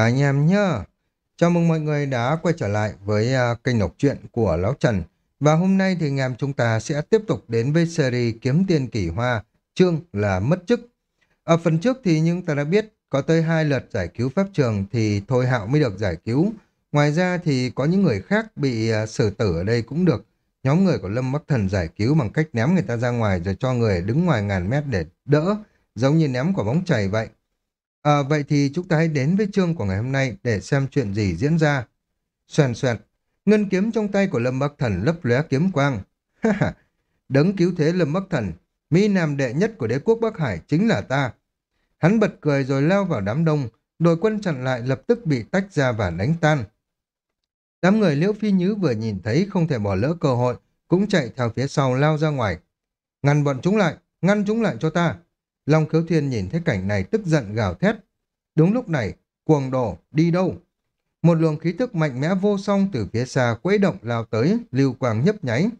à anh em nhá. Chào mừng mọi người đã quay trở lại với uh, kênh đọc truyện của Lão Trần. Và hôm nay thì anh em chúng ta sẽ tiếp tục đến với series Kiếm Tiền Kỳ Hoa, chương là mất chức. Ở phần trước thì nhưng ta đã biết có tới hai lượt giải cứu pháp trường thì Thôi Hạo mới được giải cứu. Ngoài ra thì có những người khác bị uh, xử tử ở đây cũng được. Nhóm người của Lâm Bắc Thần giải cứu bằng cách ném người ta ra ngoài rồi cho người đứng ngoài ngàn mét để đỡ, giống như ném quả bóng chày vậy. À, vậy thì chúng ta hãy đến với chương của ngày hôm nay để xem chuyện gì diễn ra. Xoèn xoẹt, ngân kiếm trong tay của Lâm Bắc Thần lấp lóe kiếm quang. Đấng cứu thế Lâm Bắc Thần, Mỹ Nam đệ nhất của đế quốc Bắc Hải chính là ta. Hắn bật cười rồi leo vào đám đông, đội quân chặn lại lập tức bị tách ra và đánh tan. Đám người Liễu Phi Nhứ vừa nhìn thấy không thể bỏ lỡ cơ hội, cũng chạy theo phía sau lao ra ngoài. Ngăn bọn chúng lại, ngăn chúng lại cho ta. Long khiếu thiên nhìn thấy cảnh này tức giận gào thét. Đúng lúc này, cuồng đổ, đi đâu? Một luồng khí tức mạnh mẽ vô song từ phía xa quấy động lao tới, lưu quang nhấp nháy.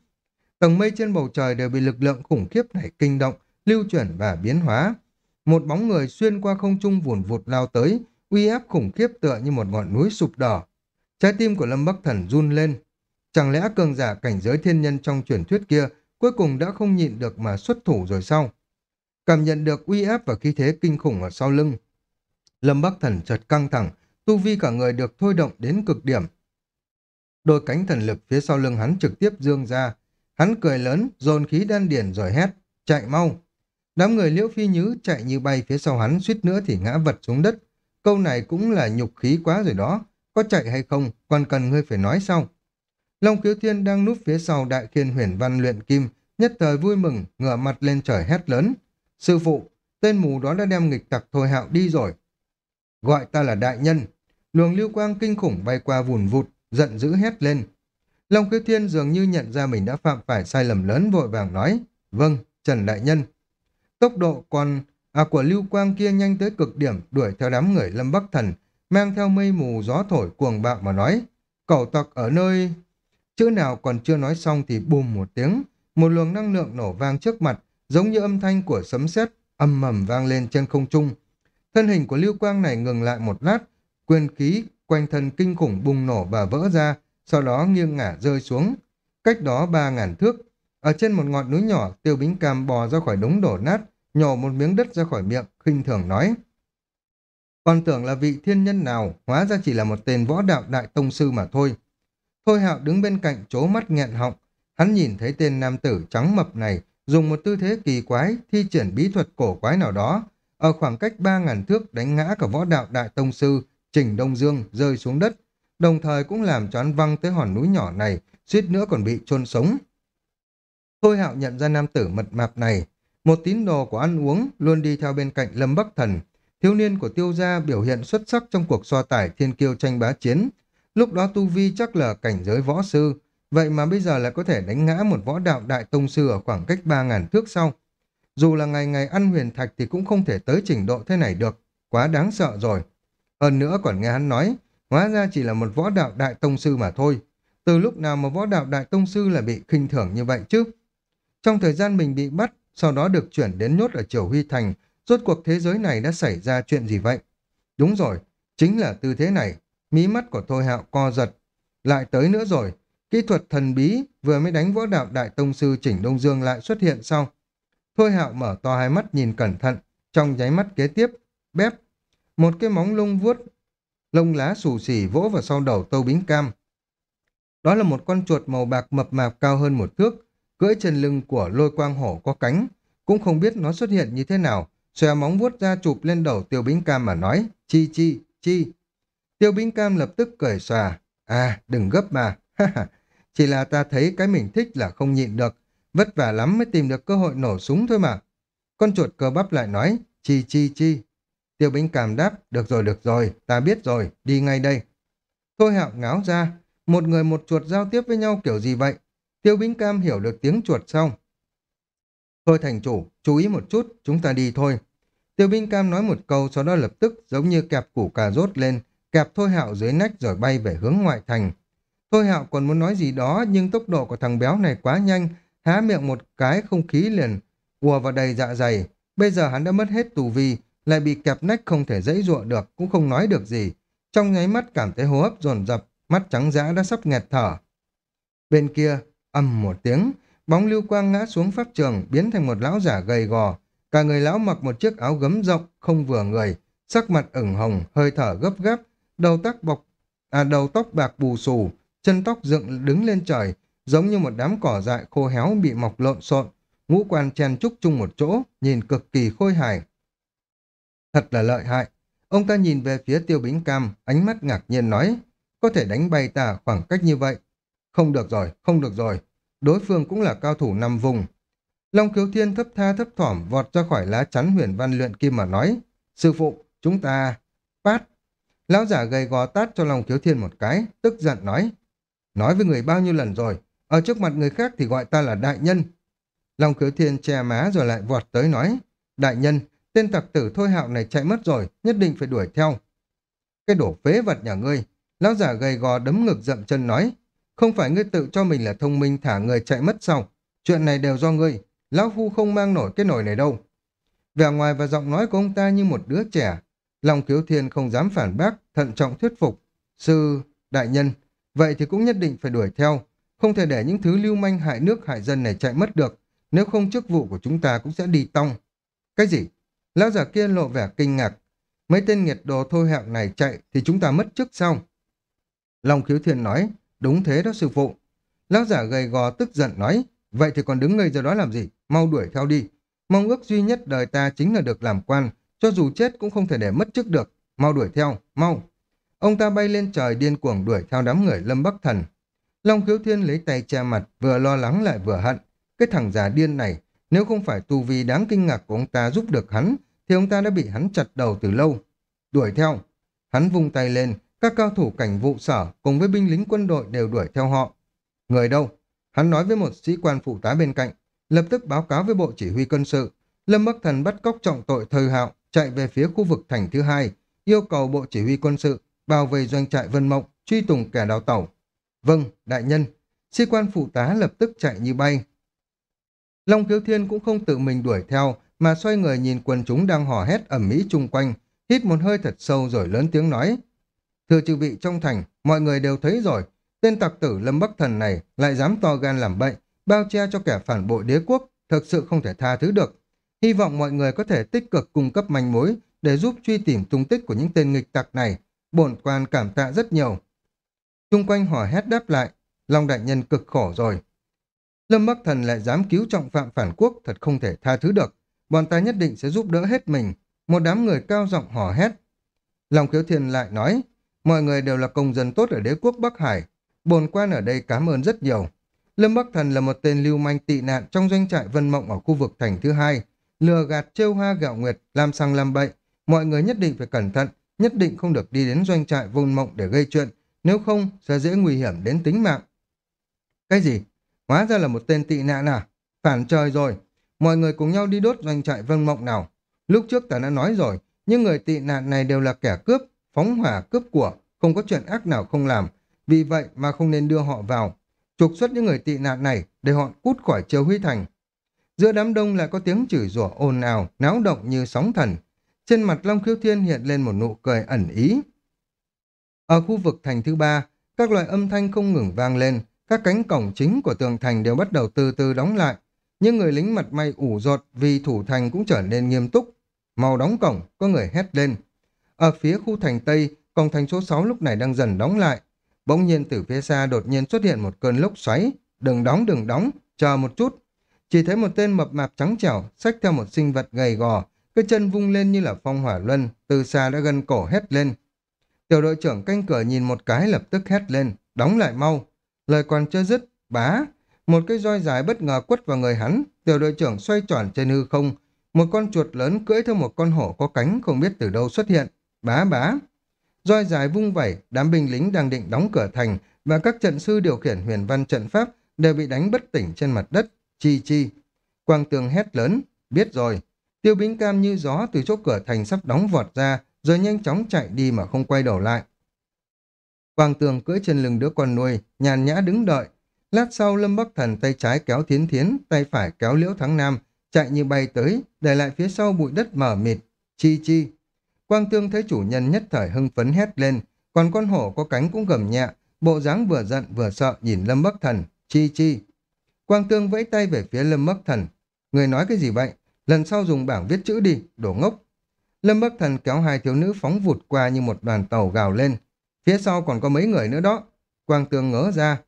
Tầng mây trên bầu trời đều bị lực lượng khủng khiếp này kinh động, lưu chuyển và biến hóa. Một bóng người xuyên qua không trung vùn vụt lao tới, uy áp khủng khiếp tựa như một ngọn núi sụp đỏ. Trái tim của Lâm Bắc Thần run lên. Chẳng lẽ cường giả cảnh giới thiên nhân trong truyền thuyết kia cuối cùng đã không nhịn được mà xuất thủ rồi sao? Cảm nhận được uy áp và khí thế kinh khủng ở sau lưng. Lâm Bắc Thần chợt căng thẳng, tu vi cả người được thôi động đến cực điểm. Đôi cánh thần lực phía sau lưng hắn trực tiếp dương ra. Hắn cười lớn, dồn khí đan điển rồi hét, chạy mau. Đám người liễu phi nhứ chạy như bay phía sau hắn suýt nữa thì ngã vật xuống đất. Câu này cũng là nhục khí quá rồi đó. Có chạy hay không, còn cần ngươi phải nói sau. Long Kiếu Thiên đang núp phía sau đại khiên huyền văn luyện kim, nhất thời vui mừng, ngửa mặt lên trời hét lớn. Sư phụ, tên mù đó đã đem nghịch tặc thôi hạo đi rồi. Gọi ta là đại nhân. Luồng lưu quang kinh khủng bay qua vùn vụt, giận dữ hét lên. Long Kiếu Thiên dường như nhận ra mình đã phạm phải sai lầm lớn vội vàng nói. Vâng, Trần Đại Nhân. Tốc độ còn à của lưu quang kia nhanh tới cực điểm đuổi theo đám người Lâm Bắc Thần, mang theo mây mù gió thổi cuồng bạo mà nói. Cẩu tặc ở nơi... Chữ nào còn chưa nói xong thì bùm một tiếng, một luồng năng lượng nổ vang trước mặt, giống như âm thanh của sấm sét âm mầm vang lên trên không trung. Thân hình của lưu quang này ngừng lại một lát, quyền khí quanh thân kinh khủng bùng nổ và vỡ ra, sau đó nghiêng ngả rơi xuống. Cách đó ba ngàn thước, ở trên một ngọn núi nhỏ, tiêu bính cam bò ra khỏi đống đổ nát, nhổ một miếng đất ra khỏi miệng, khinh thường nói. Còn tưởng là vị thiên nhân nào, hóa ra chỉ là một tên võ đạo đại tông sư mà thôi. Thôi hạo đứng bên cạnh chố mắt nghẹn họng, hắn nhìn thấy tên nam tử trắng mập này, dùng một tư thế kỳ quái, thi triển bí thuật cổ quái nào đó, ở khoảng cách ba ngàn thước đánh ngã cả võ đạo đại tông sư Trình Đông Dương rơi xuống đất, đồng thời cũng làm cho hắn văng tới hòn núi nhỏ này, suýt nữa còn bị chôn sống. Thôi hạo nhận ra nam tử mật mạp này, một tín đồ của ăn uống luôn đi theo bên cạnh Lâm Bắc Thần, thiếu niên của tiêu gia biểu hiện xuất sắc trong cuộc so tải thiên kiêu tranh bá chiến. Lúc đó Tu Vi chắc là cảnh giới võ sư, Vậy mà bây giờ lại có thể đánh ngã một võ đạo đại tông sư ở khoảng cách 3.000 thước sau. Dù là ngày ngày ăn huyền thạch thì cũng không thể tới trình độ thế này được. Quá đáng sợ rồi. Hơn nữa còn nghe hắn nói, hóa ra chỉ là một võ đạo đại tông sư mà thôi. Từ lúc nào mà võ đạo đại tông sư lại bị khinh thưởng như vậy chứ? Trong thời gian mình bị bắt, sau đó được chuyển đến nhốt ở Triều Huy Thành, rốt cuộc thế giới này đã xảy ra chuyện gì vậy? Đúng rồi, chính là tư thế này. Mí mắt của Thôi Hạo co giật. Lại tới nữa rồi, Kỹ thuật thần bí vừa mới đánh võ đạo đại tông sư Chỉnh Đông Dương lại xuất hiện sau. Thôi hạo mở to hai mắt nhìn cẩn thận, trong nháy mắt kế tiếp, bép. Một cái móng lông vuốt, lông lá xù xỉ vỗ vào sau đầu tâu bính cam. Đó là một con chuột màu bạc mập mạp cao hơn một thước, cưỡi trên lưng của lôi quang hổ có cánh. Cũng không biết nó xuất hiện như thế nào, xòe móng vuốt ra chụp lên đầu tiêu bính cam mà nói, chi chi, chi. Tiêu bính cam lập tức cười xòa, à đừng gấp mà, ha ha chỉ là ta thấy cái mình thích là không nhịn được, vất vả lắm mới tìm được cơ hội nổ súng thôi mà. Con chuột cơ bắp lại nói, chi chi chi. Tiêu bính cảm đáp, được rồi được rồi, ta biết rồi, đi ngay đây. Thôi hạo ngáo ra, một người một chuột giao tiếp với nhau kiểu gì vậy? Tiêu bính cam hiểu được tiếng chuột xong. Thôi thành chủ, chú ý một chút, chúng ta đi thôi. Tiêu binh cam nói một câu sau đó lập tức giống như kẹp củ cà rốt lên, kẹp thôi hạo dưới nách rồi bay về hướng ngoại thành. Thôi hạo còn muốn nói gì đó nhưng tốc độ của thằng béo này quá nhanh, há miệng một cái không khí liền, ùa vào đầy dạ dày. Bây giờ hắn đã mất hết tù vi, lại bị kẹp nách không thể dãy ruộng được, cũng không nói được gì. trong nháy mắt cảm thấy hô hấp dồn dập, mắt trắng dã đã sắp nghẹt thở. Bên kia, ầm một tiếng, bóng lưu quang ngã xuống pháp trường biến thành một lão giả gầy gò. Cả người lão mặc một chiếc áo gấm rộng, không vừa người, sắc mặt ửng hồng, hơi thở gấp gáp, đầu tóc bọc, à đầu tóc bạc bù xù, chân tóc dựng đứng lên trời, giống như một đám cỏ dại khô héo bị mọc lộn xộn, ngũ quan chen trúc chung một chỗ, nhìn cực kỳ khôi hài. Thật là lợi hại. Ông ta nhìn về phía tiêu bính cam, ánh mắt ngạc nhiên nói, có thể đánh bay ta khoảng cách như vậy. Không được rồi, không được rồi. Đối phương cũng là cao thủ năm vùng. Long Kiếu Thiên thấp tha thấp thỏm vọt ra khỏi lá chắn huyền văn luyện kim mà nói, sư phụ, chúng ta... Pát! Lão giả gầy gò tát cho Long Kiếu Thiên một cái, tức giận nói, nói với người bao nhiêu lần rồi, ở trước mặt người khác thì gọi ta là đại nhân. Long cứu Thiên che má rồi lại vọt tới nói, đại nhân, tên tặc tử thôi hạo này chạy mất rồi, nhất định phải đuổi theo. Cái đổ phế vật nhà ngươi, lão giả gầy gò đấm ngực dậm chân nói, không phải ngươi tự cho mình là thông minh thả người chạy mất sao? Chuyện này đều do ngươi, lão phu không mang nổi cái nổi này đâu. Vẻ ngoài và giọng nói của ông ta như một đứa trẻ. Long Kiếu Thiên không dám phản bác, thận trọng thuyết phục. Sư, đại nhân, vậy thì cũng nhất định phải đuổi theo. Không thể để những thứ lưu manh hại nước hại dân này chạy mất được. Nếu không chức vụ của chúng ta cũng sẽ đi tong. Cái gì? Lão giả kia lộ vẻ kinh ngạc. Mấy tên nghiệt đồ thôi hạng này chạy thì chúng ta mất chức sao? Long Khiếu Thiên nói, đúng thế đó sư phụ. Lão giả gầy gò tức giận nói, vậy thì còn đứng ngây ra đó làm gì? Mau đuổi theo đi. Mong ước duy nhất đời ta chính là được làm quan, cho dù chết cũng không thể để mất chức được. Mau đuổi theo, mau. Ông ta bay lên trời điên cuồng đuổi theo đám người Lâm Bắc Thần. Long Khiếu Thiên lấy tay che mặt, vừa lo lắng lại vừa hận. Cái thằng già điên này, nếu không phải tu vi đáng kinh ngạc của ông ta giúp được hắn, thì ông ta đã bị hắn chặt đầu từ lâu. Đuổi theo. Hắn vung tay lên, các cao thủ cảnh vụ sở cùng với binh lính quân đội đều đuổi theo họ. Người đâu? Hắn nói với một sĩ quan phụ tá bên cạnh, lập tức báo cáo với bộ chỉ huy quân sự. Lâm Bắc Thần bắt cóc trọng tội thời hạo, chạy về phía khu vực thành thứ hai, yêu cầu bộ chỉ huy quân sự bảo vệ doanh trại Vân Mộng, truy tùng kẻ đào tẩu. Vâng, đại nhân. Sĩ quan phụ tá lập tức chạy như bay. Long kiếu Thiên cũng không tự mình đuổi theo, mà xoay người nhìn quần chúng đang hò hét ẩm mỹ chung quanh, hít một hơi thật sâu rồi lớn tiếng nói. Thưa chư vị trong thành, mọi người đều thấy rồi, tên tặc tử Lâm Bắc Thần này lại dám to gan làm bệnh, bao che cho kẻ phản bội đế quốc, thực sự không thể tha thứ được. Hy vọng mọi người có thể tích cực cung cấp manh mối để giúp truy tìm tung tích của những tên nghịch tặc này. Bổn quan cảm tạ rất nhiều. Trung quanh hò hét đáp lại, Long đại nhân cực khổ rồi. Lâm Bắc Thần lại dám cứu trọng phạm phản quốc thật không thể tha thứ được. Bọn ta nhất định sẽ giúp đỡ hết mình. Một đám người cao giọng hò hét. Lòng Kiếu thiên lại nói, mọi người đều là công dân tốt ở đế quốc Bắc Hải. Bồn quan ở đây cảm ơn rất nhiều. Lâm Bắc Thần là một tên lưu manh tị nạn trong doanh trại Vân Mộng ở khu vực thành thứ hai. Lừa gạt trêu hoa gạo nguyệt, làm sang làm bậy. Mọi người nhất định phải cẩn thận, nhất định không được đi đến doanh trại Vân Mộng để gây chuyện. Nếu không, sẽ dễ nguy hiểm đến tính mạng. Cái gì? Hóa ra là một tên tị nạn à? Phản trời rồi. Mọi người cùng nhau đi đốt doanh trại vân mộng nào. Lúc trước ta đã nói rồi, những người tị nạn này đều là kẻ cướp, phóng hỏa cướp của, không có chuyện ác nào không làm. Vì vậy mà không nên đưa họ vào. Trục xuất những người tị nạn này để họ cút khỏi triều huy thành. Giữa đám đông lại có tiếng chửi rủa ồn ào, náo động như sóng thần. Trên mặt Long Khiếu Thiên hiện lên một nụ cười ẩn ý. Ở khu vực thành thứ ba, các loại âm thanh không ngừng vang lên, các cánh cổng chính của tường thành đều bắt đầu từ từ đóng lại. những người lính mặt may ủ rột vì thủ thành cũng trở nên nghiêm túc. Màu đóng cổng, có người hét lên. Ở phía khu thành Tây, cổng thành số 6 lúc này đang dần đóng lại. Bỗng nhiên từ phía xa đột nhiên xuất hiện một cơn lốc xoáy. Đừng đóng, đừng đóng, chờ một chút. Chỉ thấy một tên mập mạp trắng trẻo, xách theo một sinh vật gầy gò, cái chân vung lên như là phong hỏa luân, từ xa đã gần cổ hét lên. Tiểu đội trưởng canh cửa nhìn một cái lập tức hét lên, đóng lại mau. Lời còn chưa dứt, bá, một cái roi dài bất ngờ quất vào người hắn, tiểu đội trưởng xoay tròn trên hư không, một con chuột lớn cưỡi theo một con hổ có cánh không biết từ đâu xuất hiện, bá bá. Roi dài vung vẩy, đám binh lính đang định đóng cửa thành và các trận sư điều khiển huyền văn trận pháp đều bị đánh bất tỉnh trên mặt đất, chi chi. Quang tường hét lớn, biết rồi. Tiêu bính cam như gió từ chỗ cửa thành sắp đóng vọt ra, rồi nhanh chóng chạy đi mà không quay đầu lại. Quang tường cưỡi trên lưng đứa con nuôi, nhàn nhã đứng đợi. Lát sau Lâm Bắc Thần tay trái kéo thiến thiến, tay phải kéo liễu thắng nam, chạy như bay tới, để lại phía sau bụi đất mở mịt. Chi chi. Quang tương thấy chủ nhân nhất thời hưng phấn hét lên, còn con hổ có cánh cũng gầm nhẹ, bộ dáng vừa giận vừa sợ nhìn Lâm Bắc Thần, chi chi. Quang Tương vẫy tay về phía Lâm Bắc Thần. Người nói cái gì vậy? Lần sau dùng bảng viết chữ đi, đổ ngốc. Lâm Bắc Thần kéo hai thiếu nữ phóng vụt qua như một đoàn tàu gào lên. Phía sau còn có mấy người nữa đó. Quang tường ngỡ ra.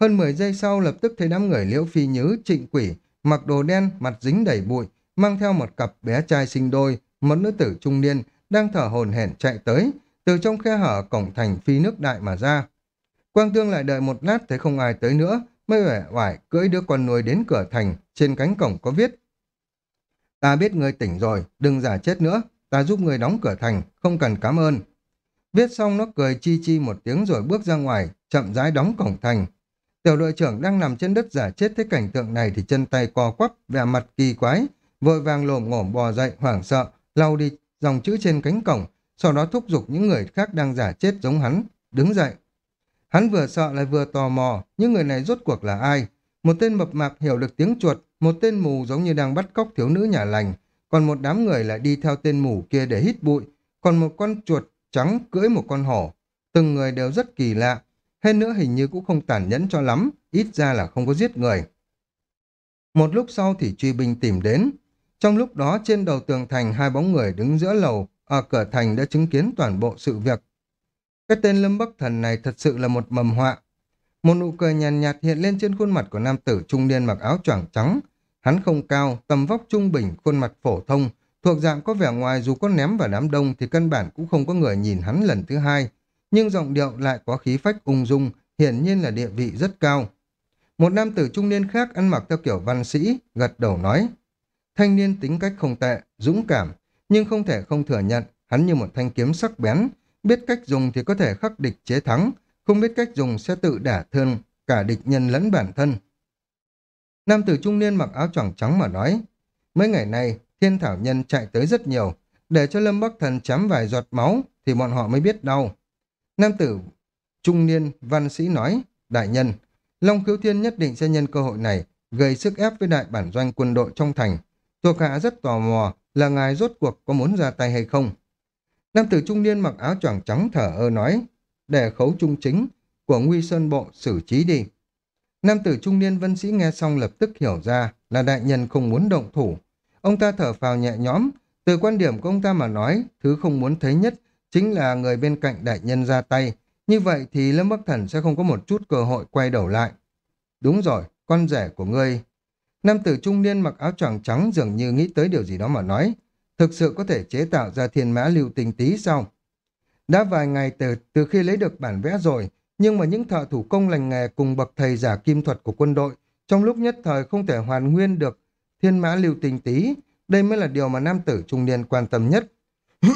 Hơn 10 giây sau lập tức thấy đám người liễu phi nhứ, trịnh quỷ, mặc đồ đen, mặt dính đầy bụi, mang theo một cặp bé trai sinh đôi, một nữ tử trung niên, đang thở hồn hển chạy tới, từ trong khe hở cổng thành phi nước đại mà ra. Quang Tương lại đợi một lát thấy không ai tới nữa, mới vẻ oải cưỡi đứa con nuôi đến cửa thành, trên cánh cổng có viết. Ta biết người tỉnh rồi, đừng giả chết nữa, ta giúp người đóng cửa thành, không cần cảm ơn. Viết xong nó cười chi chi một tiếng rồi bước ra ngoài, chậm rãi đóng cổng thành. Tiểu đội trưởng đang nằm trên đất giả chết thấy cảnh tượng này thì chân tay co quắp, vẻ mặt kỳ quái, vội vàng lồm ngổm bò dậy, hoảng sợ, lau đi dòng chữ trên cánh cổng, sau đó thúc giục những người khác đang giả chết giống hắn, đứng dậy. Hắn vừa sợ lại vừa tò mò, những người này rốt cuộc là ai? Một tên mập mạp hiểu được tiếng chuột, một tên mù giống như đang bắt cóc thiếu nữ nhà lành, còn một đám người lại đi theo tên mù kia để hít bụi, còn một con chuột trắng cưỡi một con hổ. Từng người đều rất kỳ lạ, hơn nữa hình như cũng không tàn nhẫn cho lắm, ít ra là không có giết người. Một lúc sau thì truy binh tìm đến. Trong lúc đó trên đầu tường thành hai bóng người đứng giữa lầu, ở cửa thành đã chứng kiến toàn bộ sự việc. Cái tên Lâm Bắc Thần này thật sự là một mầm họa. Một nụ cười nhàn nhạt, nhạt hiện lên trên khuôn mặt của nam tử trung niên mặc áo choàng trắng. Hắn không cao, tầm vóc trung bình, khuôn mặt phổ thông, thuộc dạng có vẻ ngoài dù có ném vào đám đông thì căn bản cũng không có người nhìn hắn lần thứ hai. Nhưng giọng điệu lại có khí phách ung dung, hiển nhiên là địa vị rất cao. Một nam tử trung niên khác ăn mặc theo kiểu văn sĩ, gật đầu nói. Thanh niên tính cách không tệ, dũng cảm, nhưng không thể không thừa nhận hắn như một thanh kiếm sắc bén, biết cách dùng thì có thể khắc địch chế thắng, không biết cách dùng sẽ tự đả thương cả địch nhân lẫn bản thân. Nam tử trung niên mặc áo choàng trắng mà nói, mấy ngày nay thiên thảo nhân chạy tới rất nhiều, để cho Lâm Bắc Thần chấm vài giọt máu thì bọn họ mới biết đau. Nam tử trung niên văn sĩ nói, đại nhân, Long Khiếu Thiên nhất định sẽ nhân cơ hội này gây sức ép với đại bản doanh quân đội trong thành. Thuộc hạ rất tò mò là ngài rốt cuộc có muốn ra tay hay không. Nam tử trung niên mặc áo choàng trắng thở ơ nói, để khấu trung chính của Nguy Sơn Bộ xử trí đi. Nam tử trung niên vân sĩ nghe xong lập tức hiểu ra là đại nhân không muốn động thủ. Ông ta thở phào nhẹ nhõm, từ quan điểm của ông ta mà nói, thứ không muốn thấy nhất chính là người bên cạnh đại nhân ra tay. Như vậy thì Lâm Bắc Thần sẽ không có một chút cơ hội quay đầu lại. Đúng rồi, con rể của ngươi. Nam tử trung niên mặc áo choàng trắng dường như nghĩ tới điều gì đó mà nói. Thực sự có thể chế tạo ra thiên mã lưu tình tí sao? Đã vài ngày từ, từ khi lấy được bản vẽ rồi, nhưng mà những thợ thủ công lành nghề cùng bậc thầy giả kim thuật của quân đội trong lúc nhất thời không thể hoàn nguyên được thiên mã lưu tình tí. Đây mới là điều mà nam tử trung niên quan tâm nhất.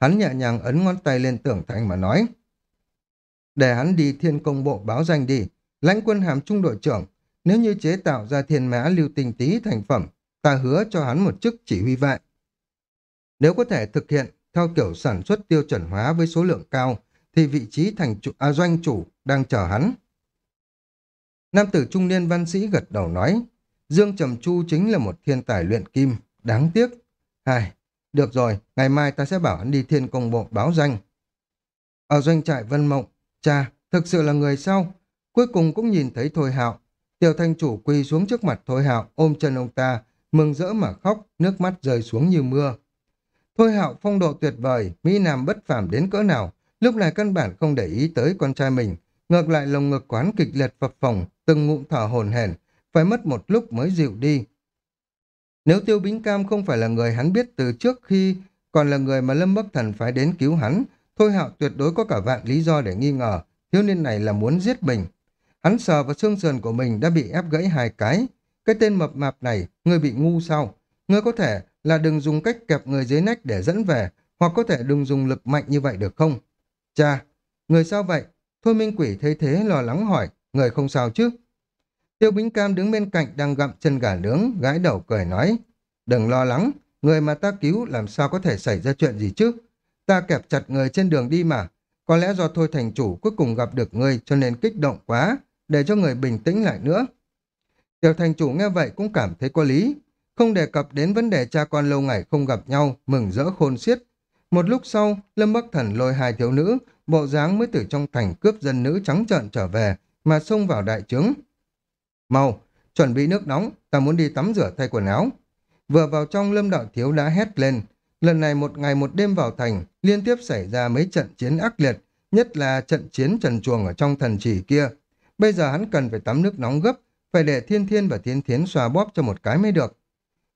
hắn nhẹ nhàng ấn ngón tay lên tưởng thành mà nói. Để hắn đi thiên công bộ báo danh đi, lãnh quân hàm trung đội trưởng, nếu như chế tạo ra thiên mã lưu tình tí thành phẩm, ta hứa cho hắn một chức chỉ huy vệ. Nếu có thể thực hiện theo kiểu sản xuất tiêu chuẩn hóa với số lượng cao, thì vị trí thành chủ, à, doanh chủ đang chờ hắn. Nam tử trung niên văn sĩ gật đầu nói, Dương Trầm Chu chính là một thiên tài luyện kim, đáng tiếc. Hai, được rồi, ngày mai ta sẽ bảo hắn đi thiên công bộ báo danh. Ở doanh trại Vân Mộng, cha, thực sự là người sau. Cuối cùng cũng nhìn thấy Thôi Hạo. Tiểu thanh chủ quỳ xuống trước mặt Thôi Hạo, ôm chân ông ta, mừng rỡ mà khóc, nước mắt rơi xuống như mưa. Thôi Hạo phong độ tuyệt vời, Mỹ Nam bất phàm đến cỡ nào, lúc này căn bản không để ý tới con trai mình, ngược lại lồng ngực quán kịch liệt phập phồng, từng ngụm thở hồn hển, phải mất một lúc mới dịu đi. Nếu Tiêu Bính Cam không phải là người hắn biết từ trước khi còn là người mà Lâm Bắc Thần phải đến cứu hắn, Thôi Hạo tuyệt đối có cả vạn lý do để nghi ngờ thiếu niên này là muốn giết mình. Hắn sờ vào xương sườn của mình đã bị ép gãy hai cái. Cái tên mập mạp này, người bị ngu sao? Ngươi có thể là đừng dùng cách kẹp người dưới nách để dẫn về, hoặc có thể đừng dùng lực mạnh như vậy được không? Cha, người sao vậy? Thôi Minh Quỷ thấy thế lo lắng hỏi, người không sao chứ? Tiêu Bính Cam đứng bên cạnh đang gặm chân gà nướng, gãi đầu cười nói, đừng lo lắng, người mà ta cứu làm sao có thể xảy ra chuyện gì chứ? Ta kẹp chặt người trên đường đi mà, có lẽ do thôi thành chủ cuối cùng gặp được người cho nên kích động quá, để cho người bình tĩnh lại nữa. Tiểu thành chủ nghe vậy cũng cảm thấy có lý, không đề cập đến vấn đề cha con lâu ngày không gặp nhau, mừng rỡ khôn xiết. Một lúc sau, Lâm Bắc Thần lôi hai thiếu nữ, bộ dáng mới từ trong thành cướp dân nữ trắng trợn trở về, mà xông vào đại trướng. Mau, chuẩn bị nước nóng, ta muốn đi tắm rửa thay quần áo. Vừa vào trong Lâm Đạo Thiếu đã hét lên. Lần này một ngày một đêm vào thành, liên tiếp xảy ra mấy trận chiến ác liệt, nhất là trận chiến trần chuồng ở trong thần chỉ kia. Bây giờ hắn cần phải tắm nước nóng gấp, phải để thiên thiên và thiên thiến xoa bóp cho một cái mới được.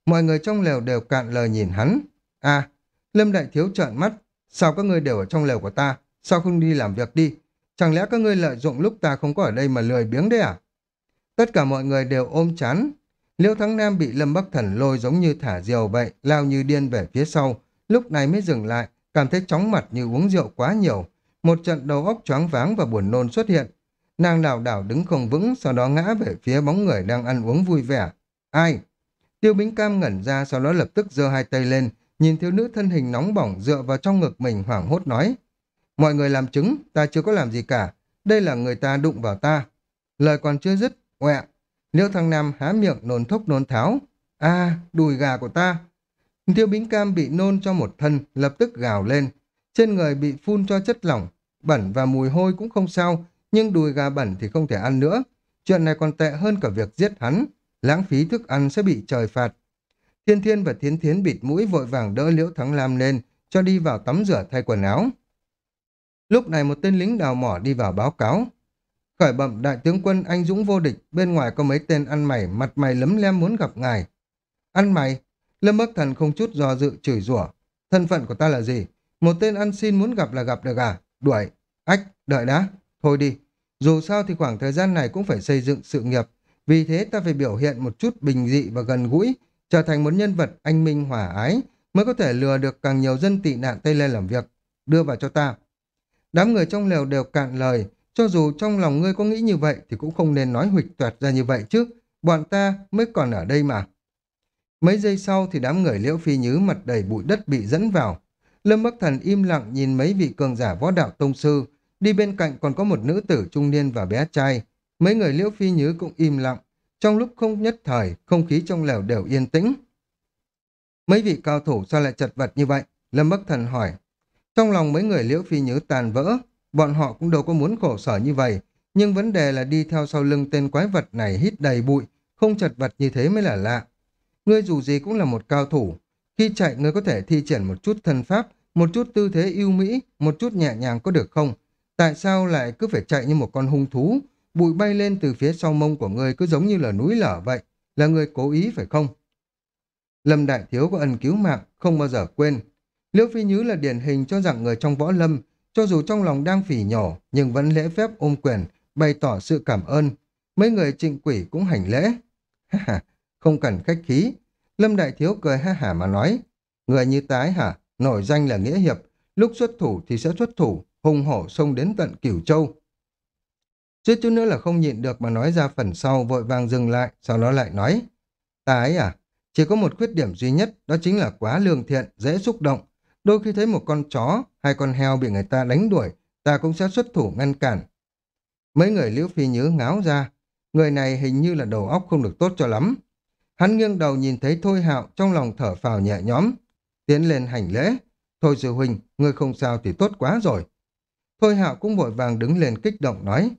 Mọi người trong lều đều cạn lời nhìn hắn. À, Lâm Đại Thiếu trợn mắt, sao các ngươi đều ở trong lều của ta, sao không đi làm việc đi? Chẳng lẽ các ngươi lợi dụng lúc ta không có ở đây mà lười biếng đấy à? Tất cả mọi người đều ôm chán. Liễu Thắng Nam bị Lâm Bắc Thần lôi giống như thả diều vậy, lao như điên về phía sau, lúc này mới dừng lại, cảm thấy chóng mặt như uống rượu quá nhiều. Một trận đầu óc choáng váng và buồn nôn xuất hiện. Nàng đảo đảo đứng không vững, sau đó ngã về phía bóng người đang ăn uống vui vẻ. Ai? Tiêu Bính Cam ngẩn ra, sau đó lập tức giơ hai tay lên, nhìn thiếu nữ thân hình nóng bỏng dựa vào trong ngực mình hoảng hốt nói. Mọi người làm chứng, ta chưa có làm gì cả. Đây là người ta đụng vào ta. Lời còn chưa dứt, ọe. Liêu thằng Nam há miệng nôn thốc nôn tháo. a à, đùi gà của ta. Tiêu Bính Cam bị nôn cho một thân, lập tức gào lên. Trên người bị phun cho chất lỏng, bẩn và mùi hôi cũng không sao, nhưng đùi gà bẩn thì không thể ăn nữa. Chuyện này còn tệ hơn cả việc giết hắn. Lãng phí thức ăn sẽ bị trời phạt. Thiên Thiên và Thiến Thiến bịt mũi vội vàng đỡ Liễu Thắng Lam lên, cho đi vào tắm rửa thay quần áo. Lúc này một tên lính đào mỏ đi vào báo cáo. Khởi bẩm đại tướng quân anh dũng vô địch, bên ngoài có mấy tên ăn mày, mặt mày lấm lem muốn gặp ngài. Ăn mày? Lâm Bắc Thần không chút do dự chửi rủa. Thân phận của ta là gì? Một tên ăn xin muốn gặp là gặp được à? Đuổi. Ách, đợi đã. Thôi đi. Dù sao thì khoảng thời gian này cũng phải xây dựng sự nghiệp. Vì thế ta phải biểu hiện một chút bình dị và gần gũi, trở thành một nhân vật anh minh hòa ái, mới có thể lừa được càng nhiều dân tị nạn Tây lên làm việc. Đưa vào cho ta. Đám người trong lều đều cạn lời, cho dù trong lòng ngươi có nghĩ như vậy thì cũng không nên nói huỵch toẹt ra như vậy chứ, bọn ta mới còn ở đây mà. Mấy giây sau thì đám người liễu phi nhứ mặt đầy bụi đất bị dẫn vào. Lâm Bắc Thần im lặng nhìn mấy vị cường giả võ đạo tông sư, đi bên cạnh còn có một nữ tử trung niên và bé trai. Mấy người liễu phi nhứ cũng im lặng, trong lúc không nhất thời, không khí trong lều đều yên tĩnh. Mấy vị cao thủ sao lại chật vật như vậy? Lâm Bắc Thần hỏi. Trong lòng mấy người liễu phi nhứ tàn vỡ, bọn họ cũng đâu có muốn khổ sở như vậy, nhưng vấn đề là đi theo sau lưng tên quái vật này hít đầy bụi, không chật vật như thế mới là lạ. Ngươi dù gì cũng là một cao thủ, khi chạy ngươi có thể thi triển một chút thân pháp, một chút tư thế yêu mỹ, một chút nhẹ nhàng có được không? Tại sao lại cứ phải chạy như một con hung thú? Bụi bay lên từ phía sau mông của ngươi cứ giống như là núi lở vậy, là người cố ý phải không? Lâm Đại Thiếu có ân cứu mạng, không bao giờ quên. Liễu Phi Nhứ là điển hình cho rằng người trong võ lâm, cho dù trong lòng đang phỉ nhỏ, nhưng vẫn lễ phép ôm quyền, bày tỏ sự cảm ơn. Mấy người trịnh quỷ cũng hành lễ. không cần khách khí. Lâm Đại Thiếu cười ha hả mà nói, người như tái hả, nổi danh là nghĩa hiệp, lúc xuất thủ thì sẽ xuất thủ, hùng hổ xông đến tận cửu châu. Suýt chút nữa là không nhịn được mà nói ra phần sau vội vàng dừng lại, sau đó lại nói, ta ấy à, chỉ có một khuyết điểm duy nhất, đó chính là quá lương thiện, dễ xúc động. Đôi khi thấy một con chó hay con heo bị người ta đánh đuổi, ta cũng sẽ xuất thủ ngăn cản. Mấy người liễu phi nhớ ngáo ra, người này hình như là đầu óc không được tốt cho lắm. Hắn nghiêng đầu nhìn thấy Thôi Hạo trong lòng thở phào nhẹ nhõm, tiến lên hành lễ. Thôi sư huynh, ngươi không sao thì tốt quá rồi. Thôi Hạo cũng vội vàng đứng lên kích động nói,